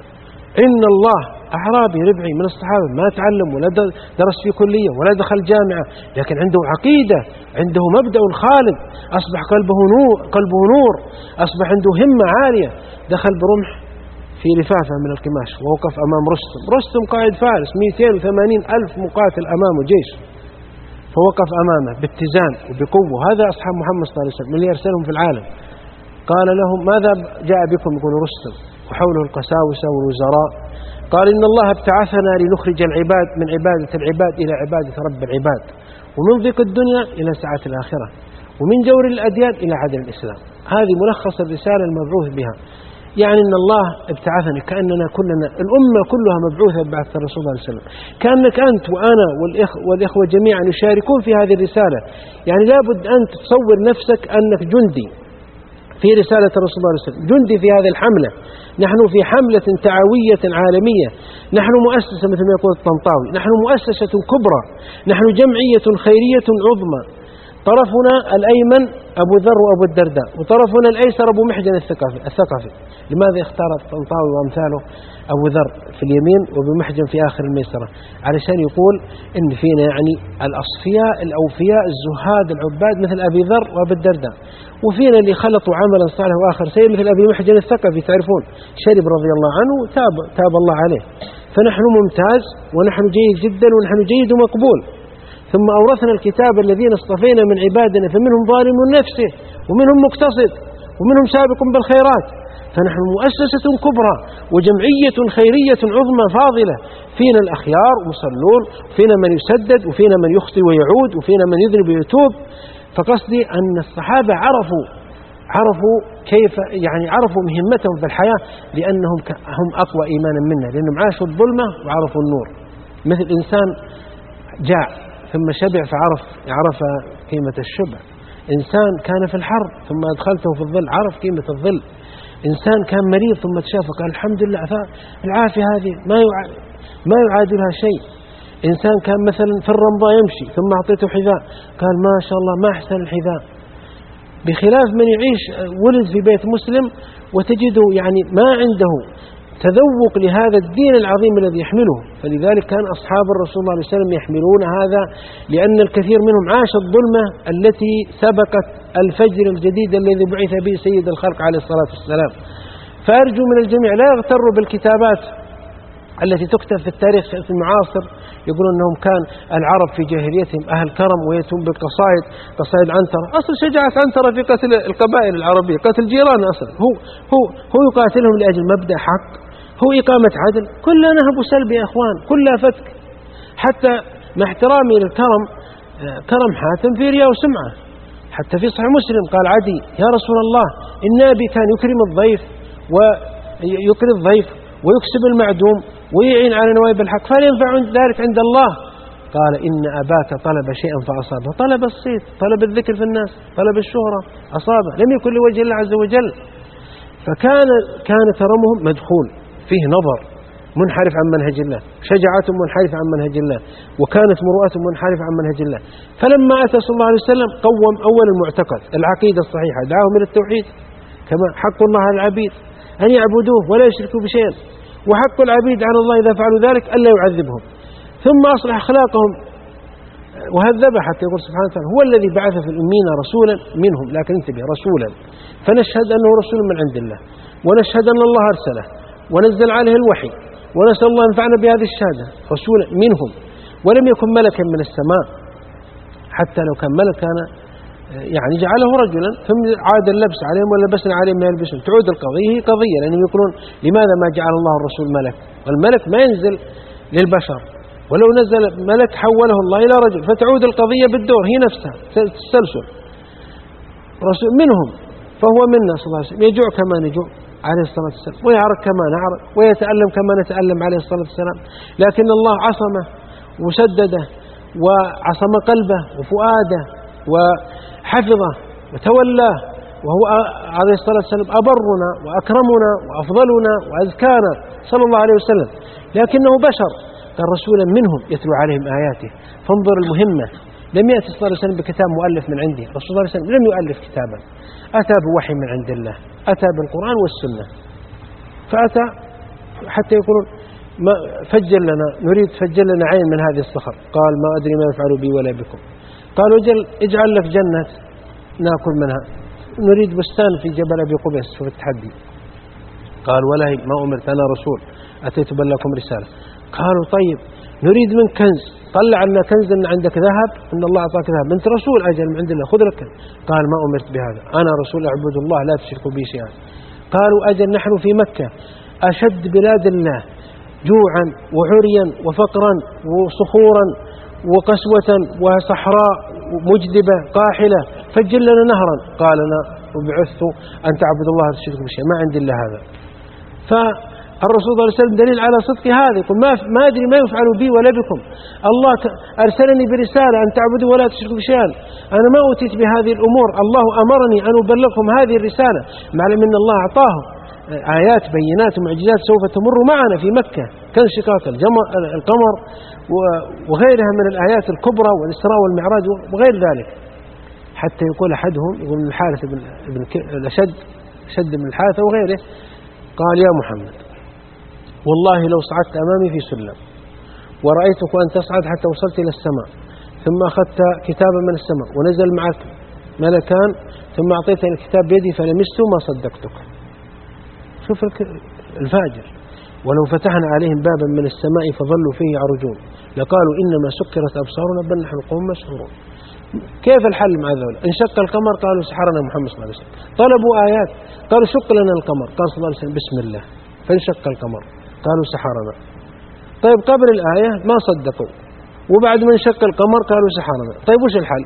إن الله أعرابي ربعي من الصحابة ما تعلم ولا درس في كلية ولا دخل جامعة لكن عنده عقيدة عنده مبدأ خالد أصبح قلبه نور, قلبه نور. أصبح عنده همة عالية. دخل برمح في لفافة من القماش ووقف أمام رستم. رستم قائد فارس 280 ألف مقاتل أمامه جيش. فوقف أمامه باتزان وبقوة. هذا أصحاب محمد صلى الله عليه وسلم اللي يرسلهم في العالم. قال لهم ماذا جاء بكم؟ يقول رستم وحوله القساوسة والوزراء قال إن الله ابتعثنا لنخرج العباد من عبادة العباد إلى عبادة رب العباد ومن ضيق الدنيا إلى سعة الآخرة ومن جور الأديان إلى عدل الإسلام. هذه ملخص الرسالة المبعوث بها. يعني أن الله ابتعثني كأننا كلنا الأمة كلها مبعوثة بعث الرسول صلى الله عليه وسلم. كأنك أنت وأنا والإخ والإخوة جميعا يشاركون في هذه الرسالة. يعني لابد أن تصور نفسك أنك جندي. في رسالة الرسول صلى الله عليه وسلم. جندي في هذه الحملة. نحن في حملة تعاوية عالمية. نحن مؤسسة مثل ما يقول الطنطاوي. نحن مؤسسة كبرى. نحن جمعية خيرية عظمى. طرفنا الأيمن أبو ذر وأبو الدرداء وطرفنا الأيسر أبو محجن الثقفي, لماذا اختار الطنطاوي وأمثاله أبو ذر في اليمين وأبو محجن في آخر الميسرة؟ علشان يقول إن فينا يعني الأصفياء الأوفياء الزهاد العباد مثل أبي ذر وأبو الدرداء. وفينا اللي خلطوا عملا صالح وآخر سيء مثل أبي محجن الثقفي تعرفون؟ شرب رضي الله عنه وتاب تاب الله عليه. فنحن ممتاز ونحن جيد جدا ونحن جيد ومقبول. ثم أورثنا الكتاب الذين اصطفينا من عبادنا فمنهم ظالم نفسه ومنهم مقتصد ومنهم سابق بالخيرات. فنحن مؤسسة كبرى وجمعية خيرية عظمى فاضلة. فينا الأخيار ومصلون فينا من يسدد وفينا من يخطي ويعود وفينا من يذنب ويتوب. فقصدي أن الصحابة عرفوا عرفوا كيف يعني عرفوا مهمتهم في الحياة لأنهم هم أقوى إيمانا منا لأنهم عاشوا الظلمة وعرفوا النور. مثل إنسان جاع ثم شبع فعرف عرف قيمة الشبع. إنسان كان في الحر ثم أدخلته في الظل عرف قيمة الظل. إنسان كان مريض ثم تشافى قال الحمد لله العافية هذه ما ما يعادلها شيء. إنسان كان مثلا في الرمضاء يمشي ثم أعطيته حذاء قال ما شاء الله ما أحسن الحذاء. بخلاف من يعيش ولد في بيت مسلم وتجده يعني ما عنده تذوق لهذا الدين العظيم الذي يحمله. فلذلك كان أصحاب الرسول صلى الله عليه وسلم يحملون هذا لأن الكثير منهم عاش الظلمة التي سبقت الفجر الجديد الذي بعث به سيد الخلق عليه الصلاة والسلام. فأرجو من الجميع لا يغتروا بالكتابات التي تكتب في التاريخ المعاصر. يقولون أنهم كان العرب في جاهليتهم أهل كرم ويتم بالقصائد قصائد عنترة. أصل شجاعة عنترة في قتل القبائل العربية قتل جيران أصلا. هو, هو, هو يقاتلهم لأجل مبدأ حق. هو إقامة عدل. كلها نهب وسلب يا إخوان. كلها فتك. حتى مع احترامي للكرم آه، كرم حاتم في رياء وسمعة حتى في صحيح مسلم قال عدي يا رسول الله إن أبي كان يكرم الضيف ويقري الضيف ويكسب المعدوم ويعين على نوائب الحق فهل ينفع ذلك عند الله؟ قال إن أباك طلب شيئا فأصابه. طلب الصيت طلب الذكر في الناس طلب الشهرة أصابه. لم يكن لوجه الله عز وجل. فكان كان كرمهم مدخول. فيه نظر منحرف عن منهج الله شجاعة منحرفة عن منهج الله وكانت مروءة منحرفة عن منهج الله. فلما أتى صلى الله عليه وسلم قوم أول المعتقد. العقيدة الصحيحة دعاهم إلى التوحيد. كما حق الله على العبيد أن يعبدوه ولا يشركوا بشيء. وحق العبيد على الله إذا فعلوا ذلك ألا يعذبهم. ثم أصلح أخلاقهم. وهذب حتى يقول سبحانه وتعالى هو الذي بعث في الأمين رسولا منهم. لكن انتبه رسولا. فنشهد أنه رسول من عند الله. ونشهد أن الله أرسله. ونزل عليه الوحي ونسأل الله ينفعنا بهذه الشهادة. رسولا منهم. ولم يكن ملكا من السماء. حتى لو كان ملك كان يعني جعله رجلا ثم عاد اللبس عليهم ولبسنا عليهم ما يلبسون. تعود القضية هي قضية لأنهم يقولون لماذا ما جعل الله الرسول ملك؟ والملك ما ينزل للبشر. ولو نزل ملك حوله الله إلى رجل فتعود القضية بالدور هي نفسها تسلسل رسول منهم فهو منا صلى الله عليه وسلم. يجوع كما نجوع. عليه الصلاة والسلام. ويعرق كما نعرق ويتألم كما نتألم عليه الصلاة والسلام. لكن الله عصمه وسدده وعصم قلبه وفؤاده وحفظه وتولاه وهو عليه الصلاة والسلام أبرنا وأكرمنا وأفضلنا وأزكانا صلى الله عليه وسلم. لكنه بشر. كان رسولا منهم يتلو عليهم آياته. فانظر المهمة. لم يأتي صلى الله عليه وسلم بكتاب مؤلف من عنده. رسول الله صلى الله عليه وسلم لم يؤلف كتابا. أتى بوحي من عند الله أتى بالقرآن والسنة. فأتى حتى يقولون ما فجر لنا نريد فجر لنا عين من هذه الصخر. قال ما أدري ما يفعل بي ولا بكم. قالوا أجل اجعل لك جنة نأكل منها. نريد بستان في جبل أبي قبيس في التحدي. قال ولا ما أمرت أنا رسول أتيت بلكم رسالة. قالوا طيب نريد من كنز. طلع لنا كنز ان عندك ذهب إن الله أعطاك ذهب. أنت رسول أجل من عند الله. خذ لك قال ما أمرت بهذا. أنا رسول أعبد الله لا تشركوا بي شيئا. قالوا أجل نحن في مكة. أشد بلاد الله جوعا وعريا وفقرا وصخورا وقسوة وصحراء مجدبة قاحلة. فجل لنا نهرا. قال أنا وبعثت أن تعبد الله تشرك بشيء ما عندي إلا هذا. فالرسول صلى الله عليه وسلم دليل على صدق هذا يقول ما, ما أدري ما يفعل بي ولا بكم. الله أرسلني برسالة أن تعبدوا ولا تشركوا بشيئا. أنا ما أوتيت بهذه الأمور. الله أمرني أن أبلغكم هذه الرسالة. معلم أن الله أعطاهم. آيات بينات ومعجزات سوف تمر معنا في مكة. كانشقاق القمر وغيرها من الآيات الكبرى والإسراء والمعراج وغير ذلك. حتى يقول أحدهم يقول الحارث بن الأشد شد من الحارث وغيره قال يا محمد والله لو صعدت أمامي في سلم. ورأيتك أن تصعد حتى وصلت إلى السماء. ثم أخذت كتابا من السماء ونزل معك ملكان ثم أعطيتني الكتاب بيدي فلمسته ما صدقتك. شوف الفاجر. ولو فتحنا عليهم بابا من السماء فظلوا فيه يعرجون. لقالوا إنما سكرت أبصارنا بل نحن قوم مسحورون. كيف الحل مع ذولا انشق القمر؟ قالوا سحرنا محمد صلى الله عليه وسلم. طلبوا آيات. قالوا شق لنا القمر. قال صلى الله عليه وسلم بسم الله. فانشق القمر. قالوا سحرنا. طيب قبل الآية ما صدقوا. وبعد ما انشق القمر قالوا سحرنا. طيب وش الحل؟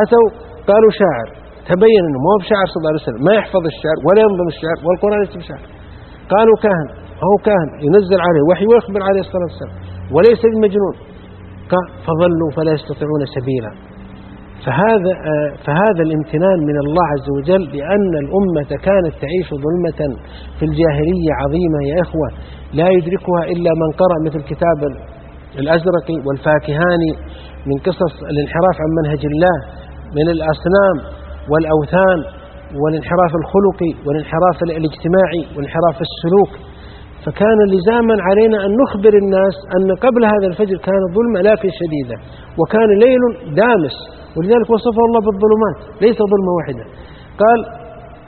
أتوا قالوا شاعر. تبين أنه ما هو بشاعر صلى الله عليه وسلم. ما يحفظ الشعر ولا ينظم الشعر والقرآن ليس بشعر قالوا كاهن. هو كاهن. ينزل عليه وحي ويخبر عليه الصلاة والسلام. وليس بمجنون فظلوا فلا يستطيعون سبيلا. فهذا آه، فهذا الامتنان من الله عز وجل لأن الأمة كانت تعيش ظلمة في الجاهلية عظيمة يا إخوة لا يدركها إلا من قرأ مثل كتاب الأزرق والفاكهاني من قصص الانحراف عن منهج الله من الأصنام والأوثان والانحراف الخلقي والانحراف الاجتماعي والانحراف السلوك. فكان لزاما علينا أن نخبر الناس أن قبل هذا الفجر كان ظلمة لكن شديدة وكان ليل دامس. ولذلك وصفه الله بالظلمات ليس ظلمة واحدة. قال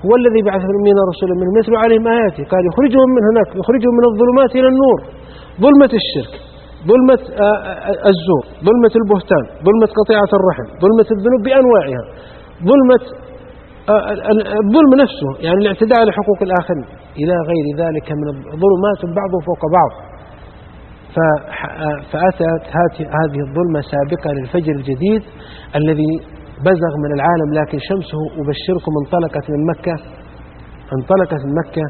هو الذي بعث من رسولا منهم يتلو عليهم آياته قال يخرجهم من هناك يخرجهم من الظلمات إلى النور. ظلمة الشرك ظلمة الزور ظلمة البهتان ظلمة قطيعة الرحم ظلمة الذنوب بأنواعها ظلمة الظلم نفسه يعني الاعتداء على حقوق الآخرين. إلى غير ذلك من الظلمات بعض فوق بعض. فأتت هذه الظلمة سابقة للفجر الجديد الذي بزغ من العالم لكن شمسه أبشركم انطلقت من مكة انطلقت من مكة.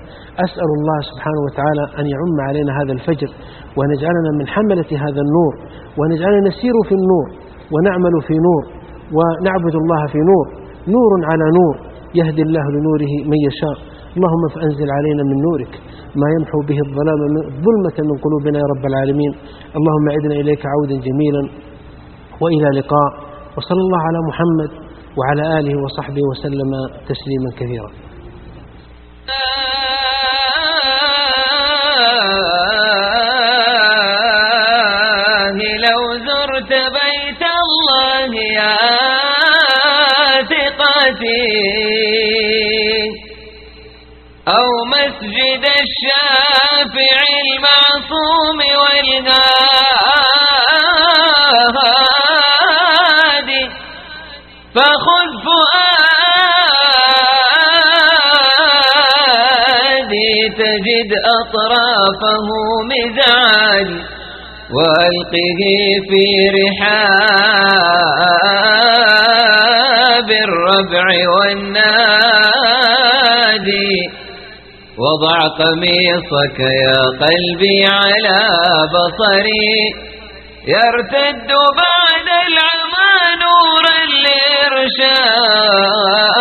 أسأل الله سبحانه وتعالى أن يعم علينا هذا الفجر وأن يجعلنا من حملة هذا النور وأن يجعلنا نسير في النور ونعمل في نور ونعبد الله في نور نور على نور يهدي الله لنوره من يشاء. اللهم فأنزل علينا من نورك ما يمحو به الظلام ظلمة من قلوبنا يا رب العالمين. اللهم عدنا إليك عودا جميلا وإلى لقاء. وصلى الله على محمد وعلى آله وصحبه وسلم تسليما كثيرا. لو زرت فخذ فؤادي تجد أطرافه مزعاج وألقه في رحاب الربع والنادي. وضع قميصك يا قلبي على بصري يرتد بعد شاء